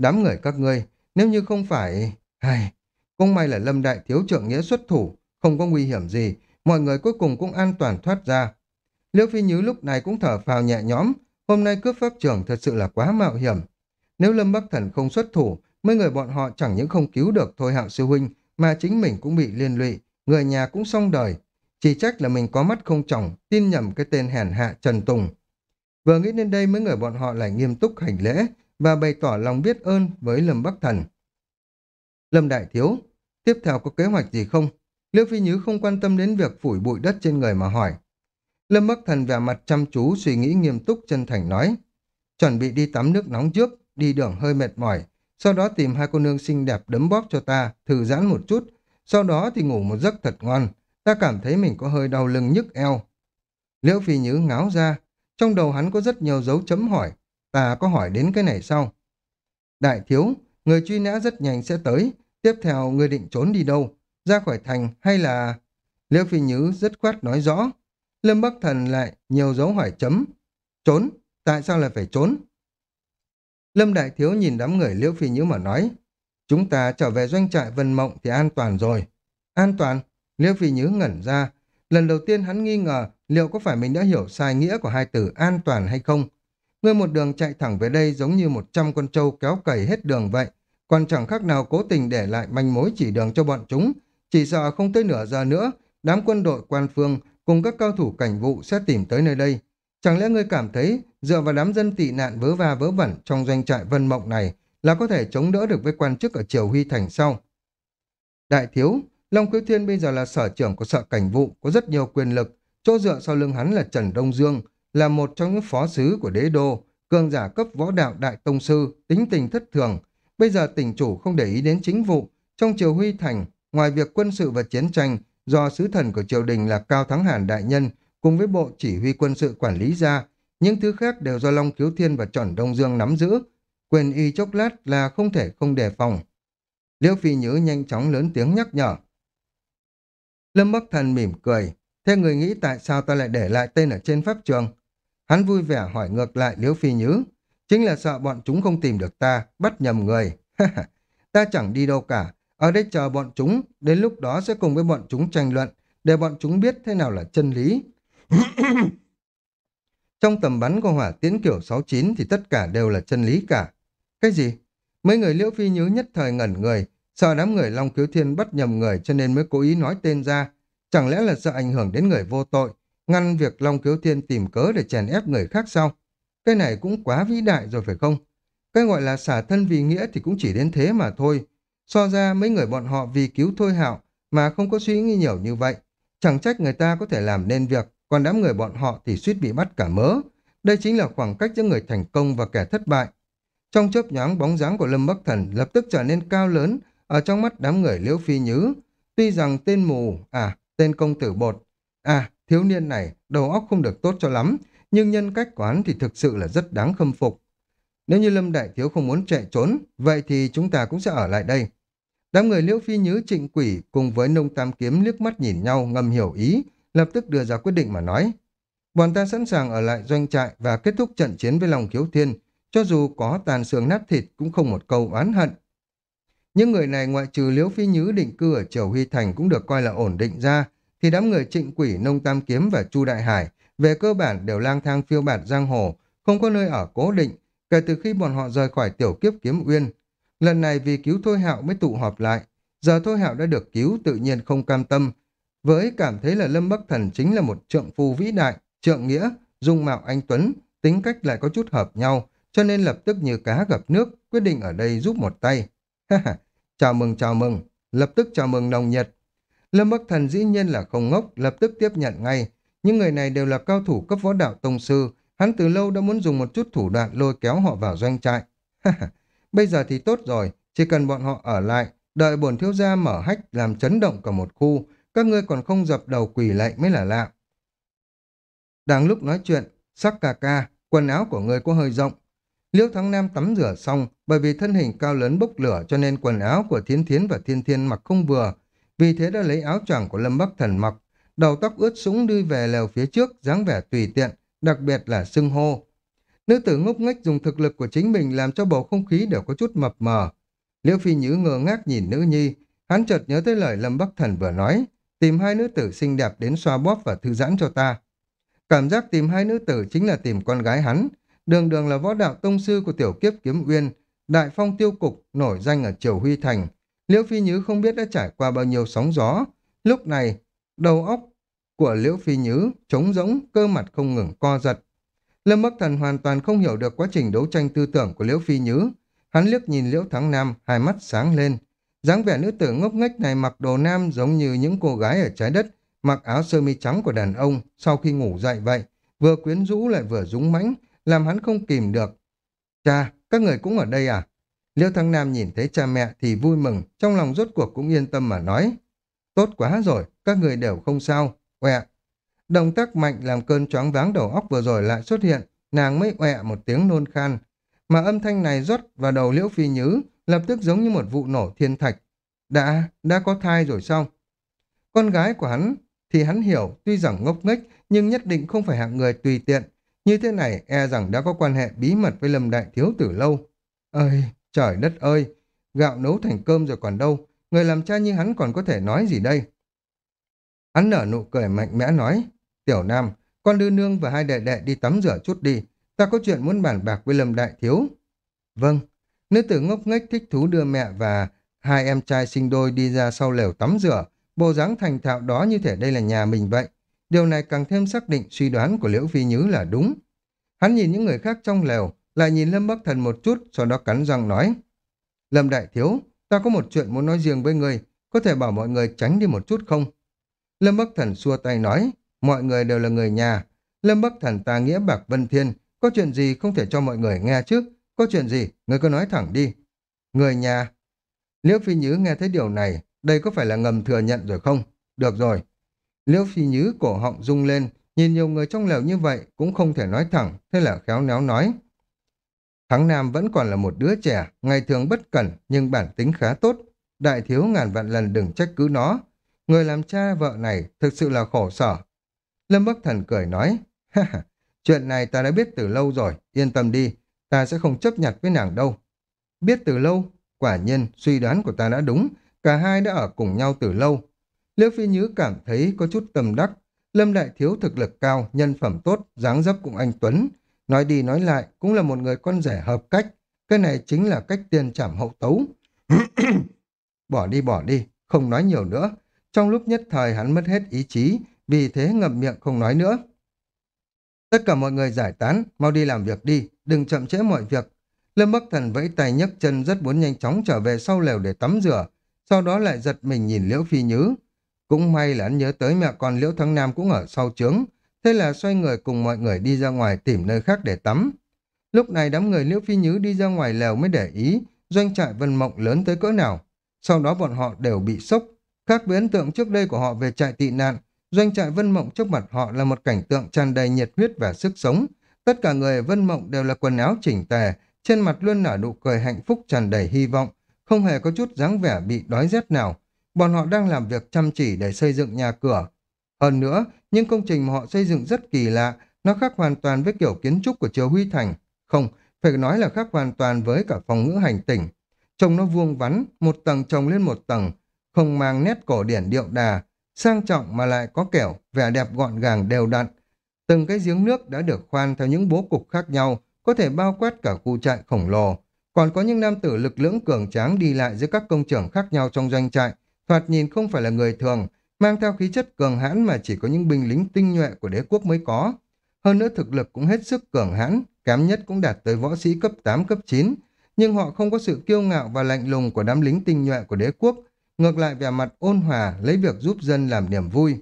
đám người các ngươi, nếu như không phải... hay, Cũng may là Lâm Đại Thiếu Trượng Nghĩa xuất thủ, không có nguy hiểm gì, mọi người cuối cùng cũng an toàn thoát ra. liễu Phi Nhứ lúc này cũng thở phào nhẹ nhõm, hôm nay cướp pháp trưởng thật sự là quá mạo hiểm. Nếu Lâm Bắc Thần không xuất thủ, mấy người bọn họ chẳng những không cứu được Thôi Hạo Sư Huynh, mà chính mình cũng bị liên lụy, người nhà cũng xong đời. Chỉ trách là mình có mắt không trọng, tin nhầm cái tên hèn hạ Trần Tùng. Vừa nghĩ đến đây mấy người bọn họ lại nghiêm túc hành lễ và bày tỏ lòng biết ơn với Lâm Bắc Thần. Lâm Đại Thiếu, tiếp theo có kế hoạch gì không? Liêu Phi Nhứ không quan tâm đến việc phủi bụi đất trên người mà hỏi. Lâm Bắc Thần vẻ mặt chăm chú suy nghĩ nghiêm túc chân thành nói. Chuẩn bị đi tắm nước nóng trước, đi đường hơi mệt mỏi, sau đó tìm hai cô nương xinh đẹp đấm bóp cho ta, thư giãn một chút, sau đó thì ngủ một giấc thật ngon. Ta cảm thấy mình có hơi đau lưng nhức eo. Liễu Phi Nhứ ngáo ra, trong đầu hắn có rất nhiều dấu chấm hỏi, ta có hỏi đến cái này sau. Đại thiếu, người truy nã rất nhanh sẽ tới, tiếp theo người định trốn đi đâu, ra khỏi thành hay là... Liễu Phi Nhứ rất khoát nói rõ, Lâm Bắc Thần lại nhiều dấu hỏi chấm. Trốn? Tại sao lại phải trốn? Lâm Đại Thiếu nhìn đám người Liễu Phi Nhữ mà nói. Chúng ta trở về doanh trại Vân Mộng thì an toàn rồi. An toàn? Liễu Phi Nhứ ngẩn ra. Lần đầu tiên hắn nghi ngờ liệu có phải mình đã hiểu sai nghĩa của hai từ an toàn hay không. Ngươi một đường chạy thẳng về đây giống như một trăm con trâu kéo cày hết đường vậy. Còn chẳng khác nào cố tình để lại manh mối chỉ đường cho bọn chúng. Chỉ sợ không tới nửa giờ nữa, đám quân đội quan phương cùng các cao thủ cảnh vụ sẽ tìm tới nơi đây. Chẳng lẽ ngươi cảm thấy dựa vào đám dân tị nạn vớ va vớ vẩn trong doanh trại Vân Mộng này là có thể chống đỡ được với quan chức ở Triều Huy Thành sau? Đại thiếu, Long Quyết Thiên bây giờ là sở trưởng của sở cảnh vụ, có rất nhiều quyền lực. Chỗ dựa sau lưng hắn là Trần Đông Dương, là một trong những phó sứ của đế đô, cường giả cấp võ đạo đại tông sư, tính tình thất thường. Bây giờ tỉnh chủ không để ý đến chính vụ. Trong Triều Huy Thành, ngoài việc quân sự và chiến tranh, do sứ thần của triều đình là Cao Thắng Hàn Đại Nhân, cùng với bộ chỉ huy quân sự quản lý ra, những thứ khác đều do Long Kiếu Thiên và tròn Đông Dương nắm giữ. Quyền y chốc lát là không thể không đề phòng. Liễu Phi Nhứ nhanh chóng lớn tiếng nhắc nhở. Lâm Bắc Thần mỉm cười. Thế người nghĩ tại sao ta lại để lại tên ở trên pháp trường? Hắn vui vẻ hỏi ngược lại Liễu Phi Nhứ. Chính là sợ bọn chúng không tìm được ta, bắt nhầm người. ta chẳng đi đâu cả. Ở đây chờ bọn chúng, đến lúc đó sẽ cùng với bọn chúng tranh luận, để bọn chúng biết thế nào là chân lý. Trong tầm bắn của hỏa tiễn kiểu 69 thì tất cả đều là chân lý cả. Cái gì? Mấy người Liễu Phi Nhứ nhất thời ngẩn người, Sợ đám người Long Cứu Thiên bắt nhầm người cho nên mới cố ý nói tên ra. Chẳng lẽ là sợ ảnh hưởng đến người vô tội, ngăn việc Long Kiếu Thiên tìm cớ để chèn ép người khác sau, Cái này cũng quá vĩ đại rồi phải không? Cái gọi là xả thân vì nghĩa thì cũng chỉ đến thế mà thôi. So ra mấy người bọn họ vì cứu Thôi Hạo mà không có suy nghĩ nhiều như vậy. Chẳng trách người ta có thể làm nên việc, còn đám người bọn họ thì suýt bị bắt cả mớ. Đây chính là khoảng cách giữa người thành công và kẻ thất bại. Trong chớp nhoáng bóng dáng của Lâm Bắc Thần lập tức trở nên cao lớn, ở trong mắt đám người liễu phi nhứ, tuy rằng tên mù, à, tên công tử bột, à, thiếu niên này, đầu óc không được tốt cho lắm, nhưng nhân cách của hắn thì thực sự là rất đáng khâm phục. Nếu như Lâm Đại Thiếu không muốn chạy trốn, vậy thì chúng ta cũng sẽ ở lại đây. Đám người liễu phi nhứ trịnh quỷ cùng với nông tam kiếm liếc mắt nhìn nhau ngầm hiểu ý, lập tức đưa ra quyết định mà nói. Bọn ta sẵn sàng ở lại doanh trại và kết thúc trận chiến với lòng kiếu thiên, cho dù có tàn xương nát thịt cũng không một câu oán hận. Những người này ngoại trừ Liễu Phi Nhứ định cư ở Triều Huy Thành cũng được coi là ổn định ra, thì đám người trịnh quỷ Nông Tam Kiếm và Chu Đại Hải về cơ bản đều lang thang phiêu bạt giang hồ, không có nơi ở cố định, kể từ khi bọn họ rời khỏi tiểu kiếp kiếm uyên. Lần này vì cứu Thôi Hạo mới tụ họp lại, giờ Thôi Hạo đã được cứu tự nhiên không cam tâm, với cảm thấy là Lâm Bắc Thần chính là một trượng phu vĩ đại, trượng nghĩa, dung mạo anh Tuấn, tính cách lại có chút hợp nhau, cho nên lập tức như cá gặp nước, quyết định ở đây giúp một tay. chào mừng, chào mừng, lập tức chào mừng nồng nhiệt. Lâm Bắc Thần dĩ nhiên là không ngốc, lập tức tiếp nhận ngay. Những người này đều là cao thủ cấp võ đạo tông sư, hắn từ lâu đã muốn dùng một chút thủ đoạn lôi kéo họ vào doanh trại. Bây giờ thì tốt rồi, chỉ cần bọn họ ở lại, đợi bổn thiếu gia mở hách làm chấn động cả một khu, các ngươi còn không dập đầu quỳ lạy mới là lạ. Đang lúc nói chuyện, sắc ca ca, quần áo của ngươi có hơi rộng, Liễu Thắng Nam tắm rửa xong, bởi vì thân hình cao lớn bốc lửa cho nên quần áo của Thiên Thiến và Thiên Thiên mặc không vừa, vì thế đã lấy áo choàng của Lâm Bắc Thần mặc, đầu tóc ướt sũng đi về lều phía trước, dáng vẻ tùy tiện, đặc biệt là sưng hô. Nữ tử ngốc nghếch dùng thực lực của chính mình làm cho bầu không khí đều có chút mập mờ. Liễu Phi Nhứ ngơ ngác nhìn nữ nhi, hắn chợt nhớ tới lời Lâm Bắc Thần vừa nói, tìm hai nữ tử xinh đẹp đến xoa bóp và thư giãn cho ta. Cảm giác tìm hai nữ tử chính là tìm con gái hắn, Đường đường là võ đạo tông sư của tiểu kiếp kiếm uyên, đại phong tiêu cục, nổi danh ở Triều Huy Thành. Liễu Phi Nhứ không biết đã trải qua bao nhiêu sóng gió. Lúc này, đầu óc của Liễu Phi Nhứ trống rỗng, cơ mặt không ngừng co giật. Lâm Bắc Thần hoàn toàn không hiểu được quá trình đấu tranh tư tưởng của Liễu Phi Nhứ. Hắn liếc nhìn Liễu Thắng Nam, hai mắt sáng lên. dáng vẻ nữ tử ngốc nghếch này mặc đồ nam giống như những cô gái ở trái đất, mặc áo sơ mi trắng của đàn ông sau khi ngủ dậy vậy, vừa quyến rũ lại vừa dũng mãnh, làm hắn không kìm được. Cha, các người cũng ở đây à? Liêu Thăng Nam nhìn thấy cha mẹ thì vui mừng, trong lòng rốt cuộc cũng yên tâm mà nói. Tốt quá rồi, các người đều không sao, oẹ. Động tác mạnh làm cơn choáng váng đầu óc vừa rồi lại xuất hiện, nàng mới oẹ một tiếng nôn khan. Mà âm thanh này rót vào đầu liễu phi nhứ, lập tức giống như một vụ nổ thiên thạch. Đã, đã có thai rồi sao? Con gái của hắn thì hắn hiểu tuy rằng ngốc nghếch nhưng nhất định không phải hạng người tùy tiện. Như thế này e rằng đã có quan hệ bí mật với Lâm Đại Thiếu từ lâu. Ơi, trời đất ơi, gạo nấu thành cơm rồi còn đâu, người làm cha như hắn còn có thể nói gì đây? Hắn nở nụ cười mạnh mẽ nói, Tiểu Nam, con đưa nương và hai đệ đệ đi tắm rửa chút đi, ta có chuyện muốn bàn bạc với Lâm Đại Thiếu. Vâng, nữ tử ngốc nghếch thích thú đưa mẹ và hai em trai sinh đôi đi ra sau lều tắm rửa, bộ dáng thành thạo đó như thể đây là nhà mình vậy. Điều này càng thêm xác định suy đoán của Liễu Phi Nhứ là đúng. Hắn nhìn những người khác trong lều, lại nhìn Lâm Bắc Thần một chút, sau đó cắn răng nói. Lâm Đại Thiếu, ta có một chuyện muốn nói riêng với người, có thể bảo mọi người tránh đi một chút không? Lâm Bắc Thần xua tay nói, mọi người đều là người nhà. Lâm Bắc Thần ta nghĩa bạc Vân Thiên, có chuyện gì không thể cho mọi người nghe trước, có chuyện gì, người cứ nói thẳng đi. Người nhà. Liễu Phi Nhứ nghe thấy điều này, đây có phải là ngầm thừa nhận rồi không? Được rồi. Liễu Phi Nhứ cổ họng rung lên, nhìn nhiều người trong lều như vậy cũng không thể nói thẳng, thế là khéo néo nói. Thắng Nam vẫn còn là một đứa trẻ, ngày thường bất cẩn nhưng bản tính khá tốt. Đại thiếu ngàn vạn lần đừng trách cứ nó. Người làm cha vợ này thực sự là khổ sở. Lâm Bắc Thần cười nói, ha ha, chuyện này ta đã biết từ lâu rồi, yên tâm đi, ta sẽ không chấp nhặt với nàng đâu. Biết từ lâu, quả nhiên suy đoán của ta đã đúng, cả hai đã ở cùng nhau từ lâu. Liễu Phi Nhứ cảm thấy có chút tâm đắc, Lâm Đại Thiếu thực lực cao, nhân phẩm tốt, dáng dấp cũng anh Tuấn, Nói đi nói lại, cũng là một người con rể hợp cách. Cái này chính là cách tiền trảm hậu tấu. bỏ đi bỏ đi, không nói nhiều nữa. Trong lúc nhất thời hắn mất hết ý chí, vì thế ngậm miệng không nói nữa. Tất cả mọi người giải tán, mau đi làm việc đi, đừng chậm trễ mọi việc. Lâm Bắc Thần vẫy tay nhấc chân rất muốn nhanh chóng trở về sau lều để tắm rửa, sau đó lại giật mình nhìn Liễu Phi Nhứ. Cũng may là hắn nhớ tới mẹ con Liễu Thắng Nam cũng ở sau trướng, Thế là xoay người cùng mọi người đi ra ngoài tìm nơi khác để tắm. Lúc này đám người Liễu Phi Nhứ đi ra ngoài lều mới để ý doanh trại Vân Mộng lớn tới cỡ nào. Sau đó bọn họ đều bị sốc. Khác với ấn tượng trước đây của họ về trại tị nạn, doanh trại Vân Mộng trước mặt họ là một cảnh tượng tràn đầy nhiệt huyết và sức sống. Tất cả người Vân Mộng đều là quần áo chỉnh tề, trên mặt luôn nở nụ cười hạnh phúc tràn đầy hy vọng, không hề có chút dáng vẻ bị đói rét nào. Bọn họ đang làm việc chăm chỉ để xây dựng nhà cửa, hơn nữa, những công trình mà họ xây dựng rất kỳ lạ, nó khác hoàn toàn với kiểu kiến trúc của Triều Huy Thành. Không, phải nói là khác hoàn toàn với cả phòng ngữ hành tỉnh. Trông nó vuông vắn, một tầng trồng lên một tầng, không mang nét cổ điển điệu đà, sang trọng mà lại có kẻo, vẻ đẹp gọn gàng đều đặn. Từng cái giếng nước đã được khoan theo những bố cục khác nhau, có thể bao quát cả khu trại khổng lồ. Còn có những nam tử lực lưỡng cường tráng đi lại giữa các công trường khác nhau trong doanh trại, thoạt nhìn không phải là người thường, mang theo khí chất cường hãn mà chỉ có những binh lính tinh nhuệ của đế quốc mới có. Hơn nữa thực lực cũng hết sức cường hãn, kém nhất cũng đạt tới võ sĩ cấp 8, cấp 9, nhưng họ không có sự kiêu ngạo và lạnh lùng của đám lính tinh nhuệ của đế quốc, ngược lại vẻ mặt ôn hòa lấy việc giúp dân làm niềm vui.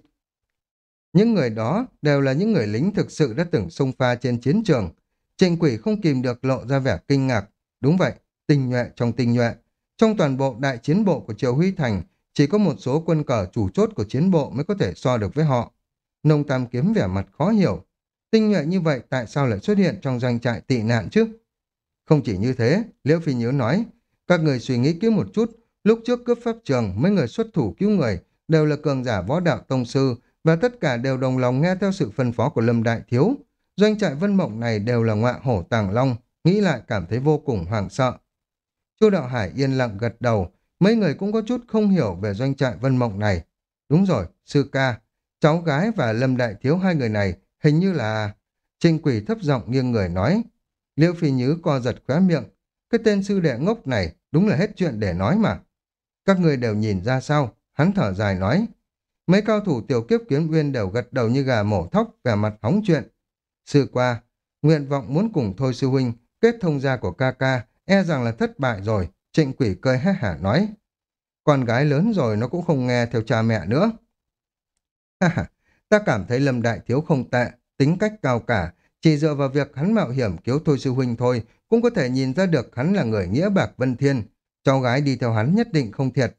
Những người đó đều là những người lính thực sự đã từng xung pha trên chiến trường. Trịnh quỷ không kìm được lộ ra vẻ kinh ngạc. Đúng vậy, tinh nhuệ trong tinh nhuệ. Trong toàn bộ đại chiến bộ của Triều Huy Thành, chỉ có một số quân cờ chủ chốt của chiến bộ mới có thể so được với họ. Nông Tam Kiếm vẻ mặt khó hiểu. Tinh nhuệ như vậy tại sao lại xuất hiện trong doanh trại tị nạn chứ? Không chỉ như thế, Liễu Phi Nhớ nói, các người suy nghĩ kỹ một chút, lúc trước cướp pháp trường, mấy người xuất thủ cứu người đều là cường giả võ đạo tông sư và tất cả đều đồng lòng nghe theo sự phân phó của Lâm Đại Thiếu. Doanh trại Vân Mộng này đều là ngọa hổ tàng long, nghĩ lại cảm thấy vô cùng hoảng sợ. Chu Đạo Hải yên lặng gật đầu, Mấy người cũng có chút không hiểu về doanh trại Vân Mộng này. Đúng rồi, sư ca, cháu gái và Lâm Đại Thiếu hai người này hình như là... Trinh quỷ thấp giọng nghiêng người nói. Liễu Phi Nhứ co giật khóe miệng. Cái tên sư đệ ngốc này đúng là hết chuyện để nói mà. Các người đều nhìn ra sao? Hắn thở dài nói. Mấy cao thủ tiểu kiếp kiếm uyên đều gật đầu như gà mổ thóc vẻ mặt hóng chuyện. Sư qua, nguyện vọng muốn cùng Thôi Sư Huynh kết thông gia của ca ca e rằng là thất bại rồi. Trịnh quỷ cười hét hả nói, con gái lớn rồi nó cũng không nghe theo cha mẹ nữa. Ha ha, ta cảm thấy Lâm Đại Thiếu không tệ, tính cách cao cả, chỉ dựa vào việc hắn mạo hiểm cứu Thôi Sư Huynh thôi, cũng có thể nhìn ra được hắn là người nghĩa bạc vân thiên. Cháu gái đi theo hắn nhất định không thiệt.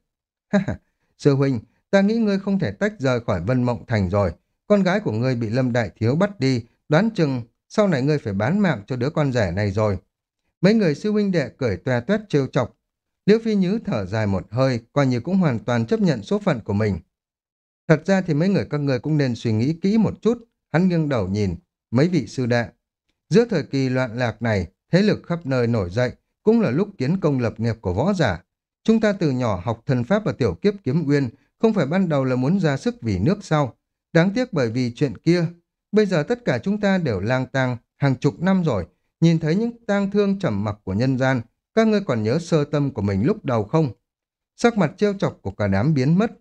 Ha ha, Sư Huynh, ta nghĩ ngươi không thể tách rời khỏi Vân Mộng Thành rồi. Con gái của ngươi bị Lâm Đại Thiếu bắt đi, đoán chừng sau này ngươi phải bán mạng cho đứa con rẻ này rồi. Mấy người sư huynh đệ cười toe toét trêu chọc, Liễu Phi Nhứ thở dài một hơi, coi như cũng hoàn toàn chấp nhận số phận của mình. Thật ra thì mấy người các người cũng nên suy nghĩ kỹ một chút. Hắn nghiêng đầu nhìn, mấy vị sư đệ. Giữa thời kỳ loạn lạc này, thế lực khắp nơi nổi dậy, cũng là lúc kiến công lập nghiệp của võ giả. Chúng ta từ nhỏ học thần pháp và tiểu kiếp kiếm uyên, không phải ban đầu là muốn ra sức vì nước sau. Đáng tiếc bởi vì chuyện kia, bây giờ tất cả chúng ta đều lang tang hàng chục năm rồi, nhìn thấy những tang thương trầm mặc của nhân gian, các ngươi còn nhớ sơ tâm của mình lúc đầu không? Sắc mặt trêu chọc của cả đám biến mất.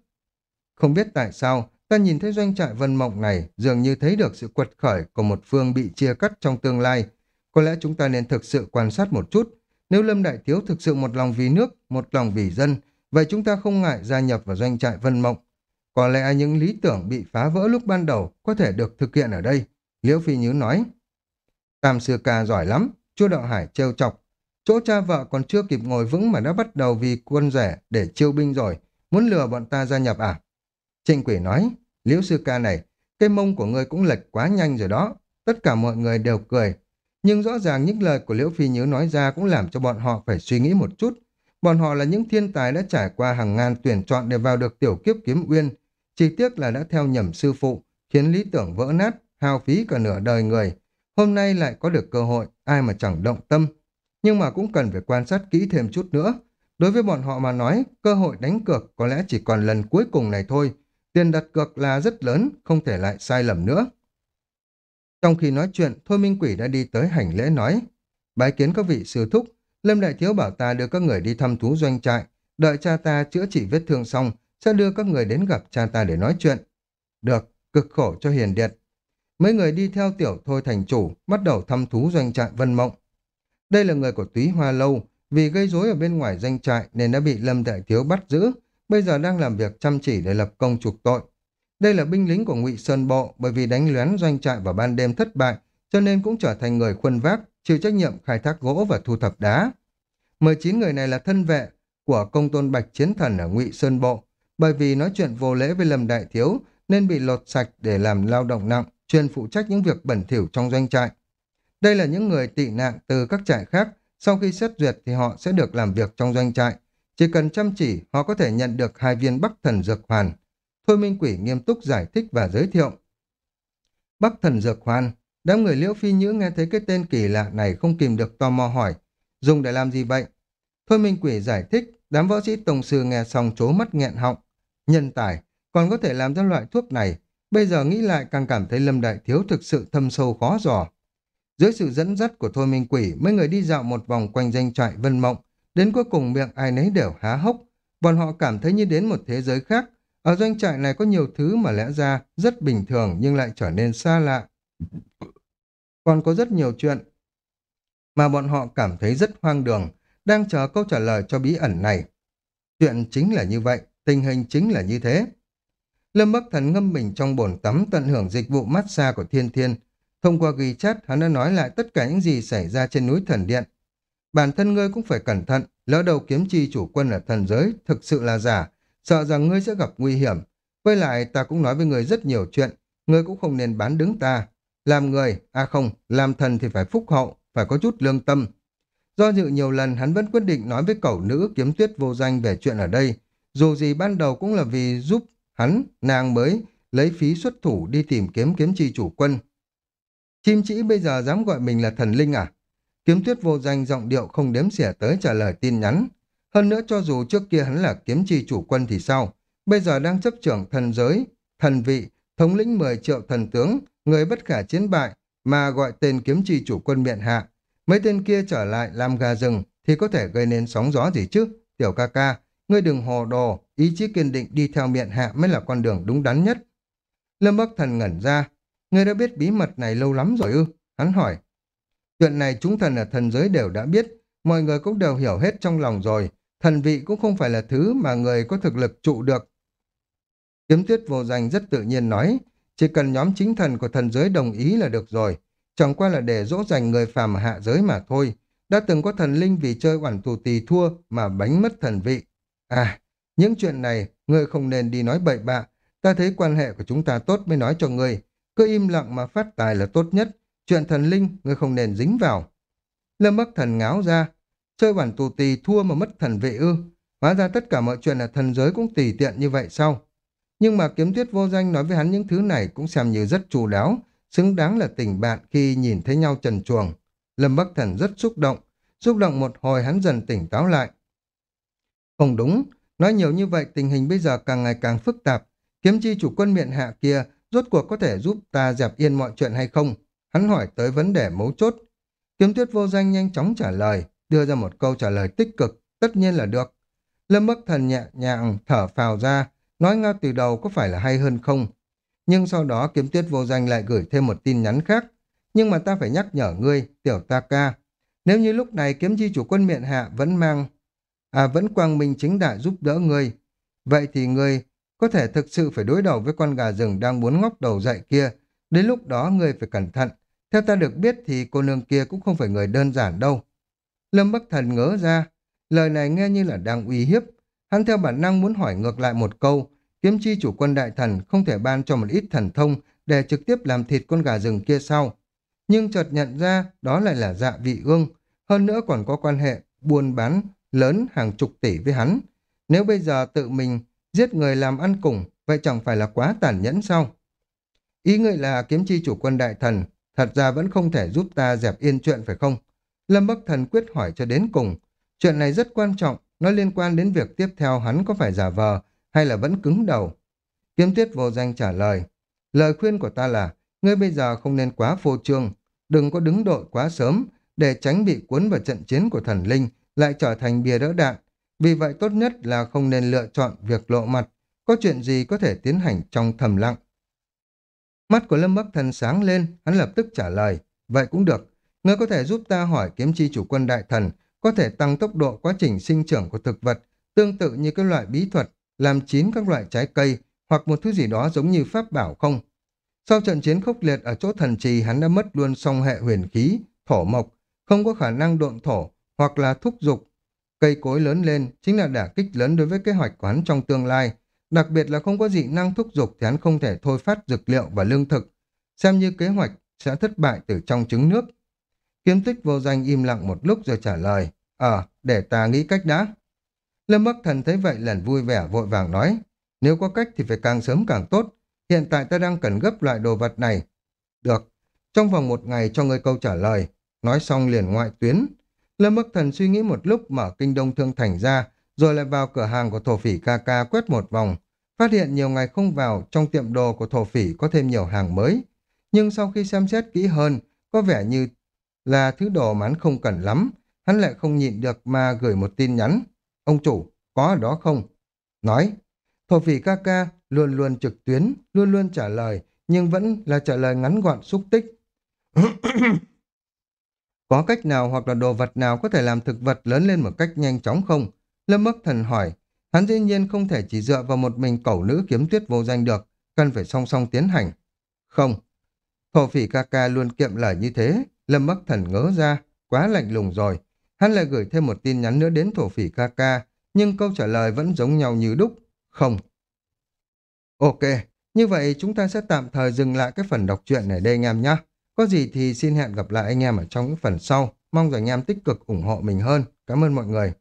Không biết tại sao, ta nhìn thấy doanh trại vân mộng này dường như thấy được sự quật khởi của một phương bị chia cắt trong tương lai. Có lẽ chúng ta nên thực sự quan sát một chút. Nếu Lâm Đại Thiếu thực sự một lòng vì nước, một lòng vì dân, vậy chúng ta không ngại gia nhập vào doanh trại vân mộng. Có lẽ những lý tưởng bị phá vỡ lúc ban đầu có thể được thực hiện ở đây. Liễu Phi Nhứ nói. Tam sư ca giỏi lắm, chúa đạo hải trêu chọc. Chỗ cha vợ còn chưa kịp ngồi vững mà đã bắt đầu vì quân rẻ để chiêu binh rồi. Muốn lừa bọn ta gia nhập à? Trịnh quỷ nói, liễu sư ca này, cây mông của ngươi cũng lệch quá nhanh rồi đó. Tất cả mọi người đều cười. Nhưng rõ ràng những lời của Liễu Phi nhớ nói ra cũng làm cho bọn họ phải suy nghĩ một chút. Bọn họ là những thiên tài đã trải qua hàng ngàn tuyển chọn để vào được tiểu kiếp kiếm uyên. Chỉ tiếc là đã theo nhầm sư phụ, khiến lý tưởng vỡ nát, hao phí cả nửa đời người. Hôm nay lại có được cơ hội, ai mà chẳng động tâm. Nhưng mà cũng cần phải quan sát kỹ thêm chút nữa. Đối với bọn họ mà nói, cơ hội đánh cược có lẽ chỉ còn lần cuối cùng này thôi. Tiền đặt cược là rất lớn, không thể lại sai lầm nữa. Trong khi nói chuyện, Thôi Minh Quỷ đã đi tới hành lễ nói. Bái kiến các vị sư thúc, Lâm Đại Thiếu bảo ta đưa các người đi thăm thú doanh trại, đợi cha ta chữa trị vết thương xong, sẽ đưa các người đến gặp cha ta để nói chuyện. Được, cực khổ cho hiền điện. Mấy người đi theo tiểu thôi thành chủ, bắt đầu thăm thú doanh trại Vân Mộng. Đây là người của túy hoa lâu, vì gây rối ở bên ngoài doanh trại nên đã bị Lâm Đại Thiếu bắt giữ, bây giờ đang làm việc chăm chỉ để lập công trục tội. Đây là binh lính của ngụy Sơn Bộ bởi vì đánh lén doanh trại vào ban đêm thất bại, cho nên cũng trở thành người khuân vác, chịu trách nhiệm khai thác gỗ và thu thập đá. 19 người này là thân vệ của công tôn bạch chiến thần ở ngụy Sơn Bộ, bởi vì nói chuyện vô lễ với Lâm Đại Thiếu nên bị lột sạch để làm lao động nặng, chuyên phụ trách những việc bẩn thỉu trong doanh trại. Đây là những người tị nạn từ các trại khác, sau khi xét duyệt thì họ sẽ được làm việc trong doanh trại. Chỉ cần chăm chỉ, họ có thể nhận được hai viên Bắc Thần Dược Hoàn. Thôi Minh Quỷ nghiêm túc giải thích và giới thiệu. Bắc Thần Dược Hoàn, đám người Liễu Phi Nhữ nghe thấy cái tên kỳ lạ này không kìm được tò mò hỏi, dùng để làm gì vậy? Thôi Minh Quỷ giải thích, đám võ sĩ tổng sư nghe xong chố mắt nghẹn họng. Nhân tài, còn có thể làm ra loại thuốc này, bây giờ nghĩ lại càng cảm thấy Lâm Đại Thiếu thực sự thâm sâu khó dò. Dưới sự dẫn dắt của Thôi Minh Quỷ, mấy người đi dạo một vòng quanh danh trại Vân Mộng, đến cuối cùng miệng ai nấy đều há hốc. Bọn họ cảm thấy như đến một thế giới khác. Ở doanh trại này có nhiều thứ mà lẽ ra rất bình thường nhưng lại trở nên xa lạ. Còn có rất nhiều chuyện mà bọn họ cảm thấy rất hoang đường, đang chờ câu trả lời cho bí ẩn này. Chuyện chính là như vậy, tình hình chính là như thế. Lâm Bắc Thần ngâm mình trong bồn tắm tận hưởng dịch vụ massage của Thiên Thiên, Thông qua ghi chat, hắn đã nói lại tất cả những gì xảy ra trên núi thần điện. Bản thân ngươi cũng phải cẩn thận, lỡ đầu kiếm chi chủ quân ở thần giới thực sự là giả, sợ rằng ngươi sẽ gặp nguy hiểm. Với lại ta cũng nói với ngươi rất nhiều chuyện, ngươi cũng không nên bán đứng ta. Làm người, à không, làm thần thì phải phúc hậu, phải có chút lương tâm. Do dự nhiều lần hắn vẫn quyết định nói với cậu nữ kiếm tuyết vô danh về chuyện ở đây. Dù gì ban đầu cũng là vì giúp hắn, nàng mới lấy phí xuất thủ đi tìm kiếm kiếm chi chủ quân. Chim chỉ bây giờ dám gọi mình là thần linh à? Kiếm tuyết vô danh giọng điệu không đếm xỉa tới trả lời tin nhắn. Hơn nữa cho dù trước kia hắn là kiếm chi chủ quân thì sao? Bây giờ đang chấp trưởng thần giới, thần vị, thống lĩnh 10 triệu thần tướng, người bất khả chiến bại, mà gọi tên kiếm chi chủ quân miệng hạ. Mấy tên kia trở lại làm gà rừng thì có thể gây nên sóng gió gì chứ? Tiểu ca ca, ngươi đừng hồ đồ, ý chí kiên định đi theo miệng hạ mới là con đường đúng đắn nhất. Lâm Bắc Thần ngẩn ra, Ngươi đã biết bí mật này lâu lắm rồi ư? Hắn hỏi. Chuyện này chúng thần ở thần giới đều đã biết, mọi người cũng đều hiểu hết trong lòng rồi. Thần vị cũng không phải là thứ mà người có thực lực trụ được. Kiếm tuyết vô danh rất tự nhiên nói, chỉ cần nhóm chính thần của thần giới đồng ý là được rồi. Chẳng qua là để dỗ dành người phàm hạ giới mà thôi. Đã từng có thần linh vì chơi quản tù tì thua mà bánh mất thần vị. À, những chuyện này, ngươi không nên đi nói bậy bạ. Ta thấy quan hệ của chúng ta tốt mới nói cho ngươi. Cứ im lặng mà phát tài là tốt nhất. Chuyện thần linh, ngươi không nên dính vào. Lâm Bắc Thần ngáo ra. Chơi bản tù tì thua mà mất thần vị ư. Hóa ra tất cả mọi chuyện ở thần giới cũng tùy tiện như vậy sao? Nhưng mà kiếm tuyết vô danh nói với hắn những thứ này cũng xem như rất chu đáo, xứng đáng là tình bạn khi nhìn thấy nhau trần chuồng. Lâm Bắc Thần rất xúc động, xúc động một hồi hắn dần tỉnh táo lại. Không đúng, nói nhiều như vậy tình hình bây giờ càng ngày càng phức tạp. Kiếm chi chủ quân miện hạ kia rốt cuộc có thể giúp ta dẹp yên mọi chuyện hay không? Hắn hỏi tới vấn đề mấu chốt. Kiếm tuyết vô danh nhanh chóng trả lời, đưa ra một câu trả lời tích cực, tất nhiên là được. Lâm Bắc Thần nhẹ nhàng thở phào ra, nói ngay từ đầu có phải là hay hơn không? Nhưng sau đó kiếm tuyết vô danh lại gửi thêm một tin nhắn khác. Nhưng mà ta phải nhắc nhở ngươi, tiểu ta ca. Nếu như lúc này kiếm chi chủ quân miện hạ vẫn mang, à vẫn quang minh chính đại giúp đỡ ngươi, vậy thì ngươi có thể thực sự phải đối đầu với con gà rừng đang muốn ngóc đầu dậy kia. Đến lúc đó ngươi phải cẩn thận. Theo ta được biết thì cô nương kia cũng không phải người đơn giản đâu. Lâm Bắc Thần ngớ ra, lời này nghe như là đang uy hiếp. Hắn theo bản năng muốn hỏi ngược lại một câu, kiếm chi chủ quân đại thần không thể ban cho một ít thần thông để trực tiếp làm thịt con gà rừng kia sao. Nhưng chợt nhận ra đó lại là dạ vị ương, hơn nữa còn có quan hệ buôn bán lớn hàng chục tỷ với hắn. Nếu bây giờ tự mình giết người làm ăn cùng, vậy chẳng phải là quá tàn nhẫn sao? Ý ngươi là kiếm chi chủ quân đại thần, thật ra vẫn không thể giúp ta dẹp yên chuyện phải không? Lâm Bắc Thần quyết hỏi cho đến cùng. Chuyện này rất quan trọng, nó liên quan đến việc tiếp theo hắn có phải giả vờ hay là vẫn cứng đầu. Kiếm tiết vô danh trả lời. Lời khuyên của ta là, ngươi bây giờ không nên quá phô trương, đừng có đứng đội quá sớm, để tránh bị cuốn vào trận chiến của thần linh, lại trở thành bia đỡ đạn. Vì vậy tốt nhất là không nên lựa chọn việc lộ mặt, có chuyện gì có thể tiến hành trong thầm lặng. Mắt của Lâm Bắc Thần sáng lên, hắn lập tức trả lời, vậy cũng được, ngươi có thể giúp ta hỏi kiếm chi chủ quân đại thần, có thể tăng tốc độ quá trình sinh trưởng của thực vật, tương tự như các loại bí thuật, làm chín các loại trái cây, hoặc một thứ gì đó giống như pháp bảo không? Sau trận chiến khốc liệt ở chỗ thần trì hắn đã mất luôn song hệ huyền khí, thổ mộc, không có khả năng độn thổ, hoặc là thúc dục Cây cối lớn lên chính là đả kích lớn đối với kế hoạch của hắn trong tương lai. Đặc biệt là không có dị năng thúc giục thì hắn không thể thôi phát dược liệu và lương thực. Xem như kế hoạch sẽ thất bại từ trong trứng nước. Kiếm tích vô danh im lặng một lúc rồi trả lời. Ờ, để ta nghĩ cách đã. Lâm Bắc Thần thấy vậy lần vui vẻ vội vàng nói. Nếu có cách thì phải càng sớm càng tốt. Hiện tại ta đang cần gấp loại đồ vật này. Được. Trong vòng một ngày cho người câu trả lời. Nói xong liền ngoại tuyến. Lâm Bắc Thần suy nghĩ một lúc mở kinh đông thương thành ra, rồi lại vào cửa hàng của thổ phỉ ca ca quét một vòng. Phát hiện nhiều ngày không vào, trong tiệm đồ của thổ phỉ có thêm nhiều hàng mới. Nhưng sau khi xem xét kỹ hơn, có vẻ như là thứ đồ mà hắn không cần lắm. Hắn lại không nhịn được mà gửi một tin nhắn. Ông chủ, có ở đó không? Nói, thổ phỉ ca ca luôn luôn trực tuyến, luôn luôn trả lời, nhưng vẫn là trả lời ngắn gọn xúc tích. Có cách nào hoặc là đồ vật nào có thể làm thực vật lớn lên một cách nhanh chóng không? Lâm Bắc Thần hỏi. Hắn dĩ nhiên không thể chỉ dựa vào một mình cẩu nữ kiếm tuyết vô danh được, cần phải song song tiến hành. Không. Thổ phỉ ca ca luôn kiệm lời như thế. Lâm Bắc Thần ngớ ra, quá lạnh lùng rồi. Hắn lại gửi thêm một tin nhắn nữa đến thổ phỉ ca ca, nhưng câu trả lời vẫn giống nhau như đúc. Không. Ok, như vậy chúng ta sẽ tạm thời dừng lại cái phần đọc truyện này đây anh em nhé. Có gì thì xin hẹn gặp lại anh em ở trong những phần sau. Mong rằng anh em tích cực ủng hộ mình hơn. Cảm ơn mọi người.